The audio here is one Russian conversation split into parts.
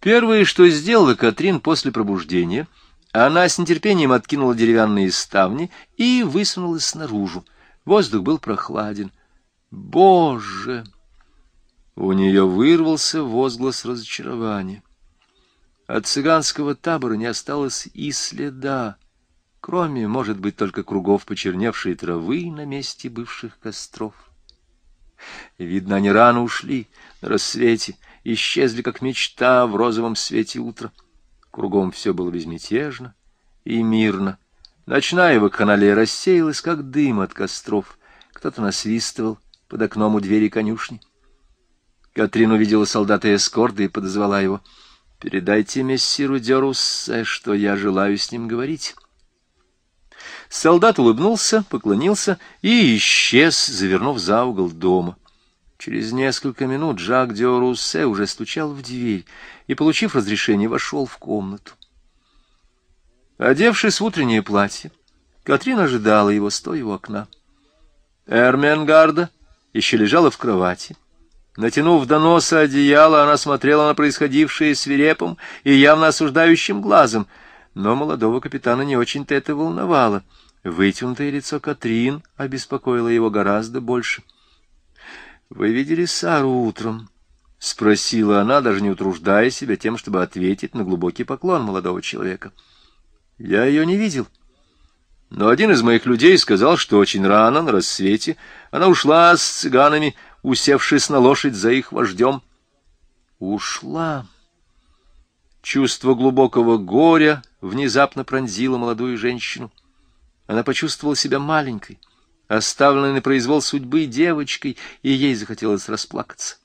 Первое, что сделала Катрин после пробуждения, она с нетерпением откинула деревянные ставни и высунулась снаружи. Воздух был прохладен. «Боже!» У нее вырвался возглас разочарования. От цыганского табора не осталось и следа, кроме, может быть, только кругов почерневшей травы на месте бывших костров. Видно, они рано ушли, на рассвете, исчезли, как мечта в розовом свете утра. Кругом все было безмятежно и мирно. Ночная вакханалия рассеялась, как дым от костров. Кто-то насвистывал под окном у двери конюшни. Катрин увидела солдата эскорда и подозвала его. «Передайте мессиру Деруссе, что я желаю с ним говорить». Солдат улыбнулся, поклонился и исчез, завернув за угол дома. Через несколько минут Жак де Руссе уже стучал в дверь и, получив разрешение, вошел в комнату. Одевшись в утреннее платье, Катрин ожидала его, стоя у окна. Эрменгарда еще лежала в кровати. Натянув до носа одеяло, она смотрела на происходившее свирепым и явно осуждающим глазом, но молодого капитана не очень-то это волновало. Вытянутое лицо Катрин обеспокоило его гораздо больше —— Вы видели Сару утром? — спросила она, даже не утруждая себя тем, чтобы ответить на глубокий поклон молодого человека. — Я ее не видел. Но один из моих людей сказал, что очень рано, на рассвете, она ушла с цыганами, усевшись на лошадь за их вождем. Ушла. Чувство глубокого горя внезапно пронзило молодую женщину. Она почувствовала себя маленькой, оставленной на произвол судьбы девочкой, и ей захотелось расплакаться.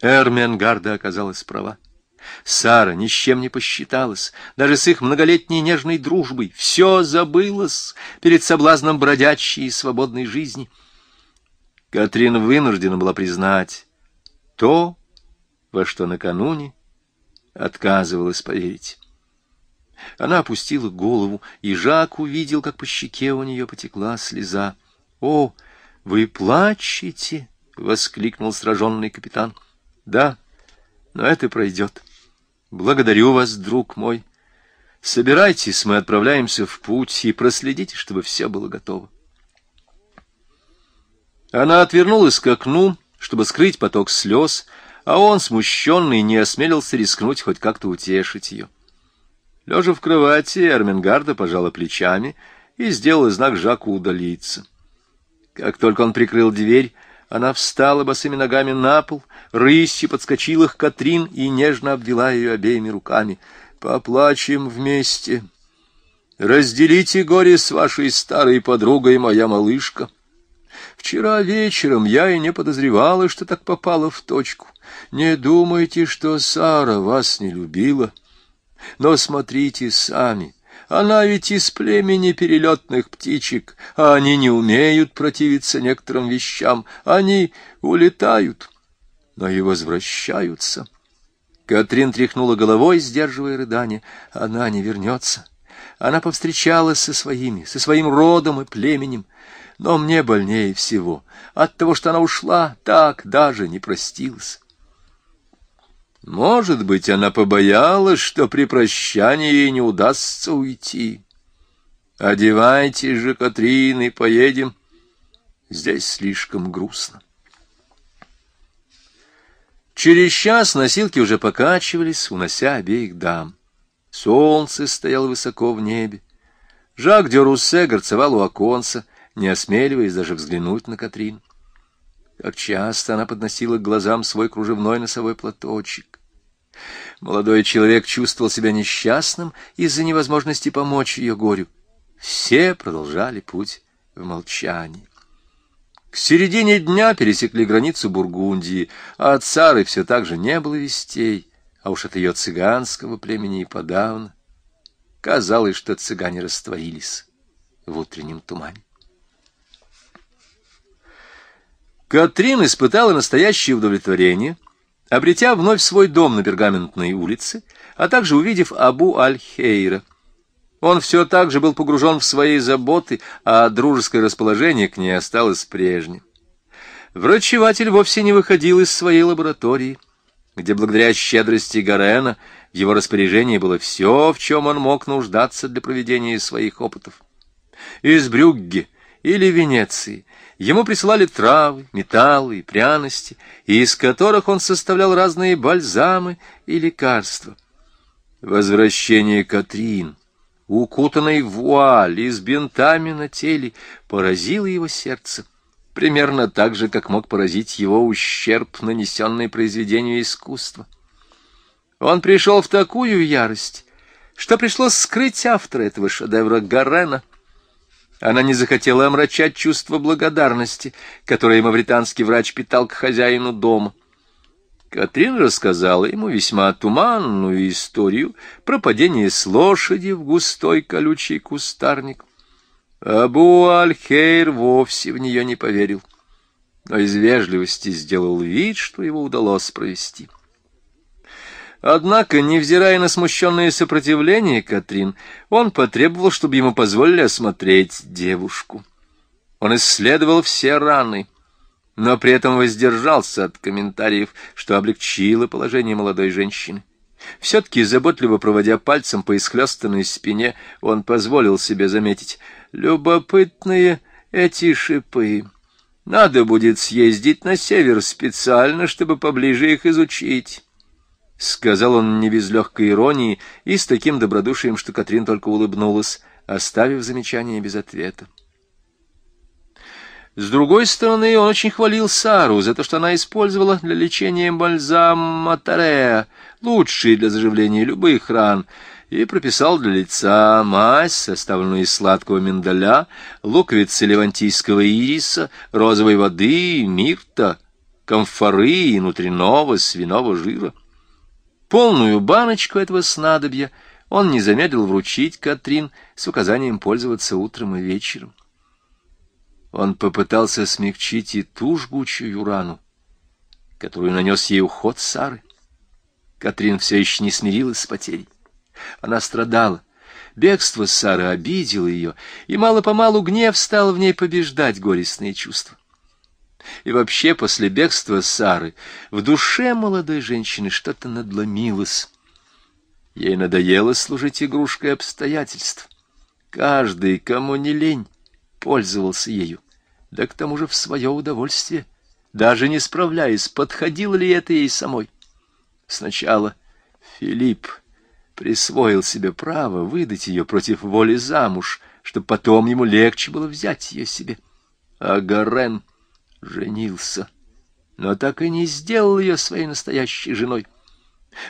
Эрменгарда оказалась права. Сара ни с чем не посчиталась, даже с их многолетней нежной дружбой. Все забылось перед соблазном бродячей и свободной жизни. Катрин вынуждена была признать то, во что накануне отказывалась поверить. Она опустила голову, и Жак увидел, как по щеке у нее потекла слеза. — О, вы плачете? — воскликнул сраженный капитан. — Да, но это пройдет. Благодарю вас, друг мой. Собирайтесь, мы отправляемся в путь, и проследите, чтобы все было готово. Она отвернулась к окну, чтобы скрыть поток слез, а он, смущенный, не осмелился рискнуть хоть как-то утешить ее. — Лежа в кровати, Эрмингарда пожала плечами и сделала знак Жаку удалиться. Как только он прикрыл дверь, она встала босыми ногами на пол, рысью подскочила к Катрин и нежно обвела ее обеими руками. «Поплачем вместе. Разделите горе с вашей старой подругой, моя малышка. Вчера вечером я и не подозревала, что так попала в точку. Не думайте, что Сара вас не любила». Но смотрите сами, она ведь из племени перелетных птичек, а они не умеют противиться некоторым вещам, они улетают, но и возвращаются. Катрин тряхнула головой, сдерживая рыдание. Она не вернется. Она повстречалась со своими, со своим родом и племенем, но мне больнее всего от того, что она ушла, так даже не простилась. Может быть, она побоялась, что при прощании ей не удастся уйти. Одевайтесь же, Катрин, и поедем. Здесь слишком грустно. Через час носилки уже покачивались, унося обеих дам. Солнце стояло высоко в небе. Жак де Руссе горцевал у оконца, не осмеливаясь даже взглянуть на Катрин. Как часто она подносила к глазам свой кружевной носовой платочек. Молодой человек чувствовал себя несчастным из-за невозможности помочь ее горю. Все продолжали путь в молчании. К середине дня пересекли границу Бургундии, а от Сары все так же не было вестей, а уж от ее цыганского племени и подавно. Казалось, что цыгане растворились в утреннем тумане. Катрин испытала настоящее удовлетворение — обретя вновь свой дом на Пергаментной улице, а также увидев Абу Аль-Хейра. Он все так же был погружен в свои заботы, а дружеское расположение к ней осталось прежним. Врачеватель вовсе не выходил из своей лаборатории. где благодаря щедрости Гарена в его распоряжении было все, в чем он мог нуждаться для проведения своих опытов. Из Брюгге или Венеции ему присылали травы, металлы и пряности, из которых он составлял разные бальзамы и лекарства. Возвращение Катрин, укутанной в вуаль и с бинтами на теле, поразило его сердце — примерно так же, как мог поразить его ущерб, нанесенный произведению искусства. Он пришел в такую ярость, что пришлось скрыть автора этого шедевра Гарена. Она не захотела омрачать чувство благодарности, которое мавританский врач питал к хозяину дома. Катрин рассказала ему весьма туманную историю про падение с лошади в густой колючий кустарник. Абу Аль-Хейр вовсе в нее не поверил, но из вежливости сделал вид, что его удалось провести. Однако, невзирая на смущенное сопротивление Катрин, он потребовал, чтобы ему позволили осмотреть девушку. Он исследовал все раны, но при этом воздержался от комментариев, что облегчило положение молодой женщины. Все-таки, заботливо проводя пальцем по исхлестанной спине, он позволил себе заметить — Любопытные эти шипы. Надо будет съездить на север специально, чтобы поближе их изучить. — сказал он не без легкой иронии и с таким добродушием, что Катрин только улыбнулась, оставив замечание без ответа. С другой стороны, он очень хвалил Сару за то, что она использовала для лечения бальзам Матарея, лучший для заживления любых ран, и прописал для лица мазь, составленную из сладкого миндаля, луковицы левантийского ириса, розовой воды, мирта, комфоры и внутреннего свиного жира. Полную баночку этого снадобья он не замедлил вручить Катрин с указанием пользоваться утром и вечером. Он попытался смягчить и ту жгучую рану, которую нанес ей уход Сары. Катрин все еще не смирилась с потерей. Она страдала. Бегство Сары обидело ее, и мало-помалу гнев стал в ней побеждать горестные чувства. И вообще после бегства Сары в душе молодой женщины что-то надломилось. Ей надоело служить игрушкой обстоятельств. Каждый, кому не лень, пользовался ею, да к тому же в свое удовольствие, даже не справляясь, подходило ли это ей самой. Сначала Филипп присвоил себе право выдать ее против воли замуж, чтобы потом ему легче было взять ее себе. А Гарен женился, но так и не сделал ее своей настоящей женой.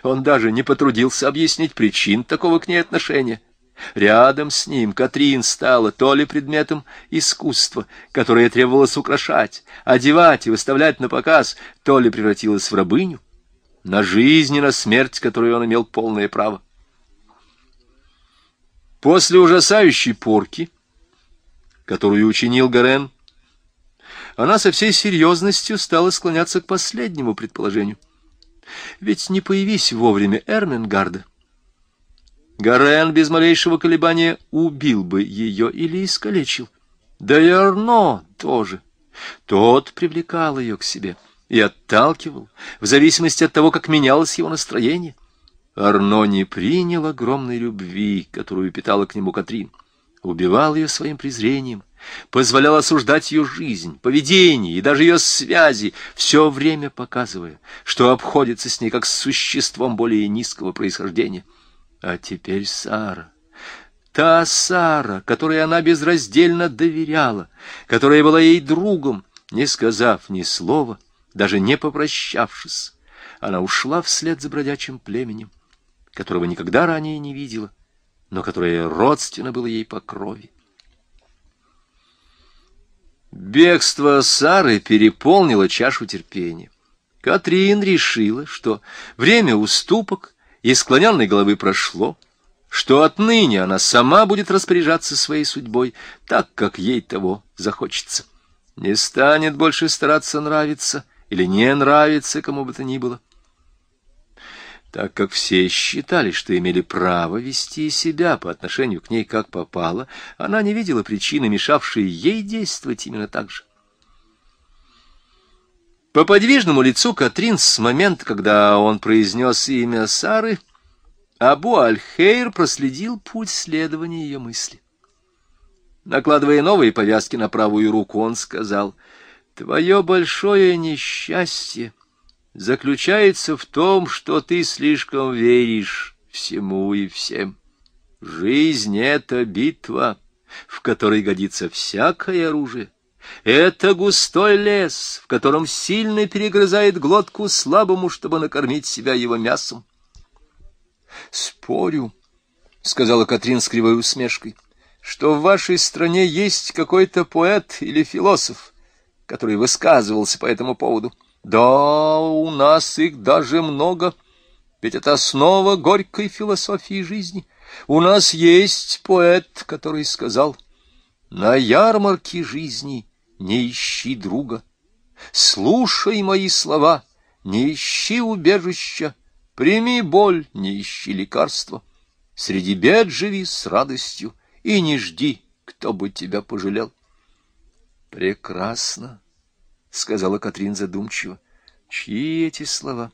Он даже не потрудился объяснить причин такого к ней отношения. Рядом с ним Катрин стала то ли предметом искусства, которое требовалось украшать, одевать и выставлять на показ, то ли превратилась в рабыню, на жизнь и на смерть, которую он имел полное право. После ужасающей порки, которую учинил Гарен, она со всей серьезностью стала склоняться к последнему предположению. Ведь не появись вовремя Эрменгарда, Гарен без малейшего колебания убил бы ее или искалечил. Да и Арно тоже. Тот привлекал ее к себе и отталкивал, в зависимости от того, как менялось его настроение. Арно не принял огромной любви, которую питала к нему Катрин. Убивал ее своим презрением, позволял осуждать ее жизнь, поведение и даже ее связи, все время показывая, что обходится с ней как с существом более низкого происхождения. А теперь Сара, та Сара, которой она безраздельно доверяла, которая была ей другом, не сказав ни слова, даже не попрощавшись, она ушла вслед за бродячим племенем которого никогда ранее не видела, но которое родственно было ей по крови. Бегство Сары переполнило чашу терпения. Катрин решила, что время уступок и склоненной головы прошло, что отныне она сама будет распоряжаться своей судьбой так, как ей того захочется. Не станет больше стараться нравиться или не нравиться кому бы то ни было. Так как все считали, что имели право вести себя по отношению к ней как попало, она не видела причины, мешавшей ей действовать именно так же. По подвижному лицу Катрин с момента, когда он произнес имя Сары, Абу Аль-Хейр проследил путь следования ее мысли. Накладывая новые повязки на правую руку, он сказал, «Твое большое несчастье заключается в том, что ты слишком веришь всему и всем. Жизнь — это битва, в которой годится всякое оружие. Это густой лес, в котором сильно перегрызает глотку слабому, чтобы накормить себя его мясом. — Спорю, — сказала Катрин с кривой усмешкой, — что в вашей стране есть какой-то поэт или философ, который высказывался по этому поводу. Да, у нас их даже много, ведь это основа горькой философии жизни. У нас есть поэт, который сказал, «На ярмарке жизни не ищи друга, слушай мои слова, не ищи убежища, прими боль, не ищи лекарства, среди бед живи с радостью и не жди, кто бы тебя пожалел». «Прекрасно», — сказала Катрин задумчиво. «Чьи эти слова?»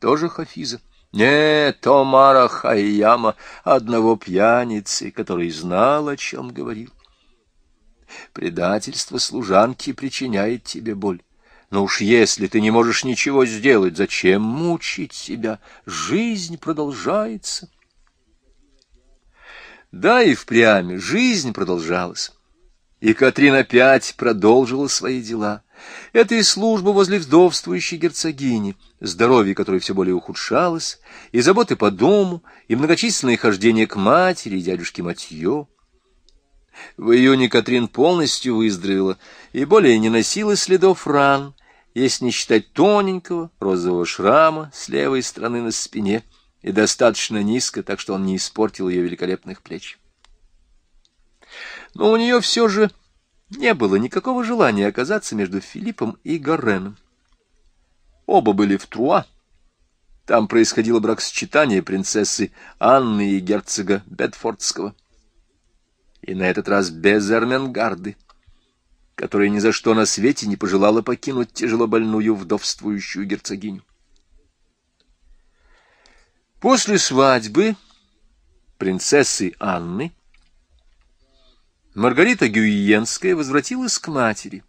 «Тоже Хафиза?» «Нет, Омара Хайяма, одного пьяницы, который знал, о чем говорил». «Предательство служанки причиняет тебе боль. Но уж если ты не можешь ничего сделать, зачем мучить себя? Жизнь продолжается». Да и впрямь жизнь продолжалась. И Катрин опять продолжила свои дела. Это и служба возле вдовствующей герцогини, здоровье которой все более ухудшалось, и заботы по дому, и многочисленные хождения к матери и дядюшке Матье. В июне Катрин полностью выздоровела и более не носила следов ран, если не считать тоненького розового шрама с левой стороны на спине и достаточно низко, так что он не испортил ее великолепных плеч. Но у нее все же не было никакого желания оказаться между Филиппом и Гарреном. Оба были в Труа. Там происходило бракосочетание принцессы Анны и герцога Бетфордского. И на этот раз без Эрменгарды, которая ни за что на свете не пожелала покинуть тяжело больную вдовствующую герцогиню. После свадьбы принцессы Анны Маргарита Гюйенская возвратилась к матери.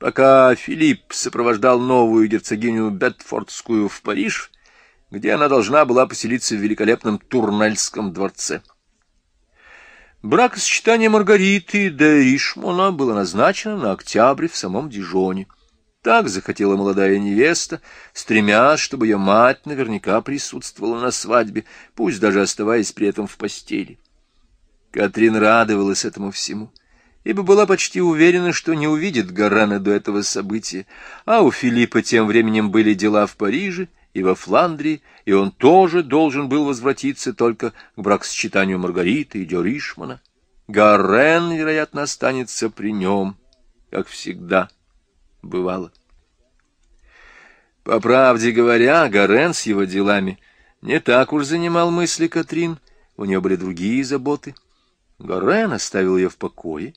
Пока Филипп сопровождал новую герцогиню Бетфордскую в Париж, где она должна была поселиться в великолепном Турнельском дворце. Бракосочетание Маргариты де Ришмона было назначено на октябре в самом Дижоне. Так захотела молодая невеста, стремясь, чтобы ее мать наверняка присутствовала на свадьбе, пусть даже оставаясь при этом в постели. Катрин радовалась этому всему, ибо была почти уверена, что не увидит Гарана до этого события, а у Филиппа тем временем были дела в Париже и во Фландрии, и он тоже должен был возвратиться только к бракосчитанию Маргариты и Дёришмана. Гарен, вероятно, останется при нем, как всегда бывало. По правде говоря, Гарен с его делами не так уж занимал мысли Катрин, у нее были другие заботы — Горен оставил ее в покое,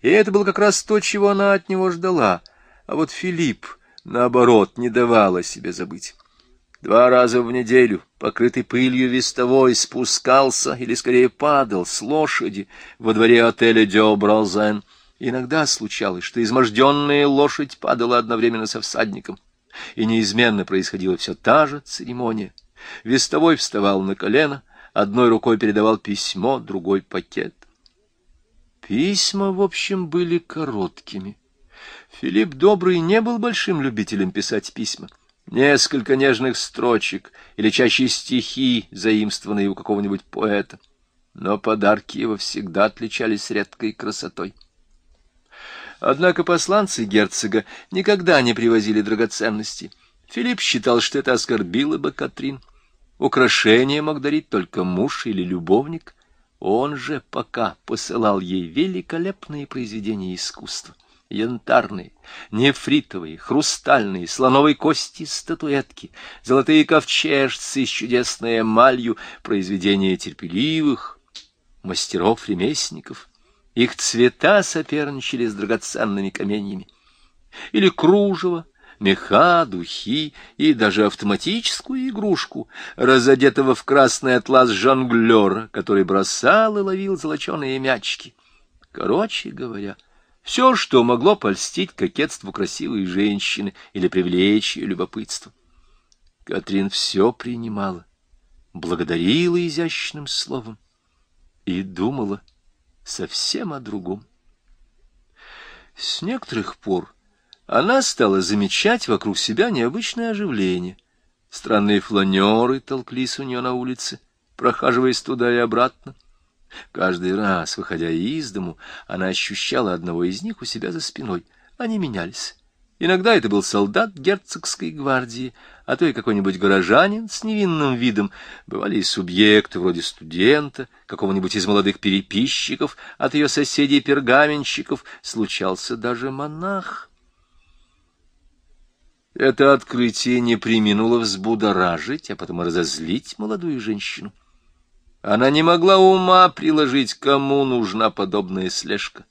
и это было как раз то, чего она от него ждала, а вот Филипп, наоборот, не давал о себе забыть. Два раза в неделю, покрытый пылью вестовой, спускался, или скорее падал, с лошади во дворе отеля Дёброзен. Иногда случалось, что изможденная лошадь падала одновременно со всадником, и неизменно происходила все та же церемония. Вестовой вставал на колено, одной рукой передавал письмо, другой — пакет. Письма, в общем, были короткими. Филипп Добрый не был большим любителем писать письма. Несколько нежных строчек или чаще стихи, заимствованные у какого-нибудь поэта. Но подарки его всегда отличались редкой красотой. Однако посланцы герцога никогда не привозили драгоценности. Филипп считал, что это оскорбило бы Катрин. Украшения мог дарить только муж или любовник, он же пока посылал ей великолепные произведения искусства. Янтарные, нефритовые, хрустальные, слоновой кости статуэтки, золотые ковчежцы с чудесной эмалью, произведения терпеливых, мастеров-ремесленников. Их цвета соперничали с драгоценными каменьями. Или кружево, меха, духи и даже автоматическую игрушку, разодетого в красный атлас жонглера, который бросал и ловил золоченые мячики. Короче говоря, все, что могло польстить кокетству красивой женщины или привлечь ее любопытство. Катрин все принимала, благодарила изящным словом и думала совсем о другом. С некоторых пор она стала замечать вокруг себя необычное оживление. Странные фланеры толклись у нее на улице, прохаживаясь туда и обратно. Каждый раз, выходя из дому, она ощущала одного из них у себя за спиной. Они менялись. Иногда это был солдат герцогской гвардии, а то и какой-нибудь горожанин с невинным видом. Бывали и субъекты, вроде студента, какого-нибудь из молодых переписчиков, от ее соседей-пергаменщиков. Случался даже монах. Это открытие не приминуло взбудоражить, а потом разозлить молодую женщину. Она не могла ума приложить, кому нужна подобная слежка.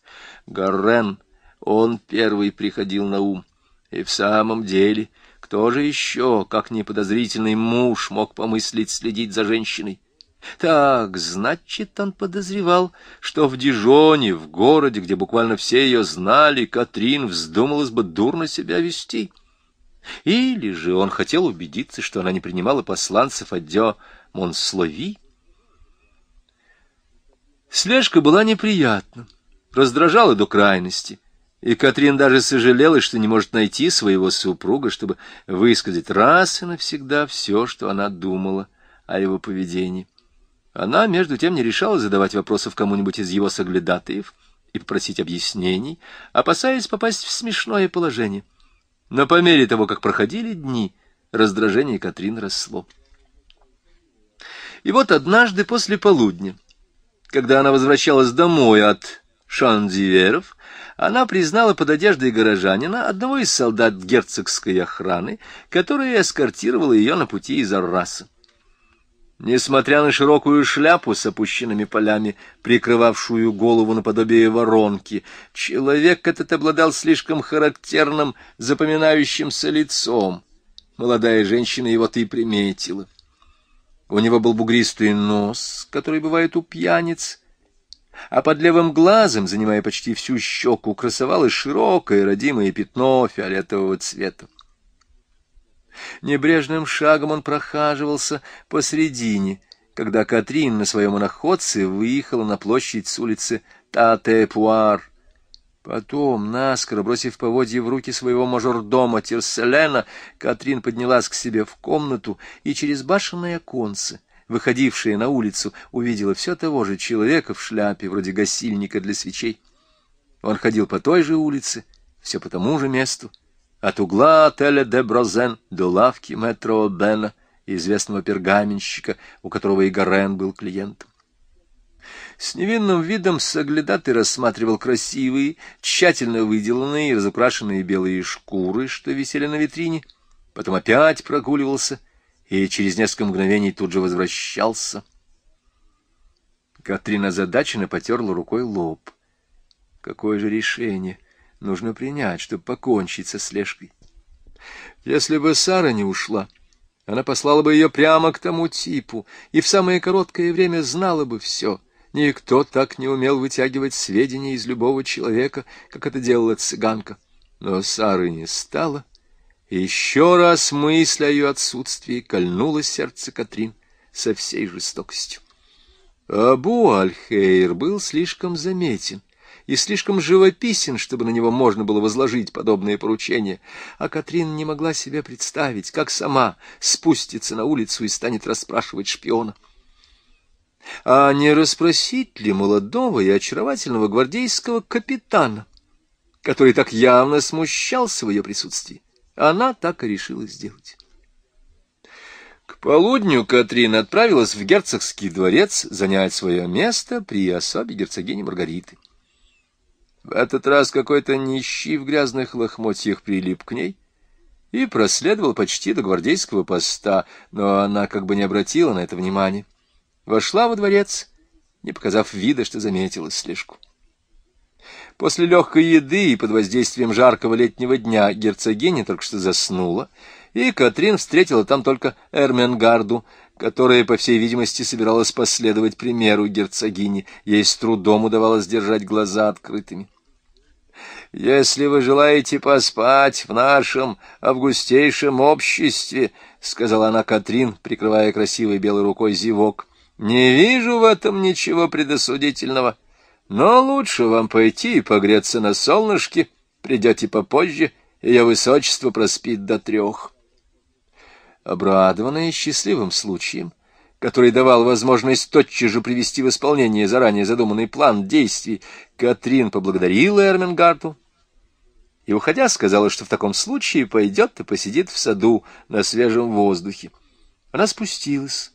Гаррен, он первый приходил на ум. И в самом деле, кто же еще, как неподозрительный муж, мог помыслить следить за женщиной? Так, значит, он подозревал, что в Дижоне, в городе, где буквально все ее знали, Катрин вздумалась бы дурно себя вести. Или же он хотел убедиться, что она не принимала посланцев от Дё Монслови. Слежка была неприятна, раздражала до крайности — и Катрин даже сожалела, что не может найти своего супруга, чтобы высказать раз и навсегда все, что она думала о его поведении. Она, между тем, не решала задавать вопросов кому-нибудь из его соглядатаев и попросить объяснений, опасаясь попасть в смешное положение. Но по мере того, как проходили дни, раздражение Катрин росло. И вот однажды после полудня, когда она возвращалась домой от Шандиверов, она признала под одеждой горожанина одного из солдат герцогской охраны, который эскортировал ее на пути из Арраса. Несмотря на широкую шляпу с опущенными полями, прикрывавшую голову наподобие воронки, человек этот обладал слишком характерным, запоминающимся лицом. Молодая женщина его-то и приметила. У него был бугристый нос, который бывает у пьяниц, а под левым глазом, занимая почти всю щеку, красовалось широкое родимое пятно фиолетового цвета. Небрежным шагом он прохаживался посредине, когда Катрин на своем иноходце выехала на площадь с улицы Тате-Пуар. Потом, наскоро бросив поводье в руки своего мажордома Тирселена, Катрин поднялась к себе в комнату и через башенное оконце выходившая на улицу, увидела все того же человека в шляпе, вроде гасильника для свечей. Он ходил по той же улице, все по тому же месту, от угла отеля де Брозен до лавки метро Бена, известного пергаменщика, у которого и Гарен был клиентом. С невинным видом соглядатый рассматривал красивые, тщательно выделанные и разукрашенные белые шкуры, что висели на витрине, потом опять прогуливался и через несколько мгновений тут же возвращался. Катрина задаченно потерла рукой лоб. Какое же решение нужно принять, чтобы покончить со слежкой? Если бы Сара не ушла, она послала бы ее прямо к тому типу, и в самое короткое время знала бы все. Никто так не умел вытягивать сведения из любого человека, как это делала цыганка. Но Сары не стало, — еще раз мысль о ее отсутствии кольнула сердце Катрин со всей жестокостью. Абу Аль-Хейр был слишком заметен и слишком живописен, чтобы на него можно было возложить подобные поручения, а Катрин не могла себе представить, как сама спустится на улицу и станет расспрашивать шпиона. А не расспросить ли молодого и очаровательного гвардейского капитана, который так явно смущался в ее присутствии? Она так и решила сделать. К полудню Катрин отправилась в герцогский дворец занять свое место при особе герцогини Маргариты. В этот раз какой-то нищий в грязных лохмотьях прилип к ней и проследовал почти до гвардейского поста, но она как бы не обратила на это внимания. Вошла во дворец, не показав вида, что заметила слежку. После легкой еды и под воздействием жаркого летнего дня герцогиня только что заснула, и Катрин встретила там только Эрменгарду, которая, по всей видимости, собиралась последовать примеру герцогини. Ей с трудом удавалось держать глаза открытыми. «Если вы желаете поспать в нашем августейшем обществе», — сказала она Катрин, прикрывая красивой белой рукой зевок, — «не вижу в этом ничего предосудительного. Но лучше вам пойти и погреться на солнышке, придете попозже, и ее высочество проспит до трех». Обрадованная счастливым случаем, который давал возможность тотчас же привести в исполнение заранее задуманный план действий, Катрин поблагодарила Эрмингарту и, уходя, сказала, что в таком случае пойдет и посидит в саду на свежем воздухе. Она спустилась.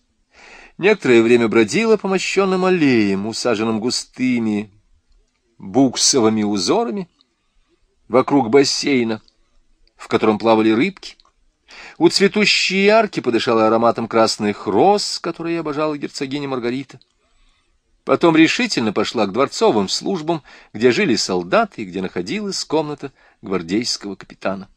Некоторое время бродила по мощенным аллеям, усаженным густыми буксовыми узорами, вокруг бассейна, в котором плавали рыбки, у цветущей арки подышала ароматом красных роз, которые обожала герцогиня Маргарита. Потом решительно пошла к дворцовым службам, где жили солдаты и где находилась комната гвардейского капитана.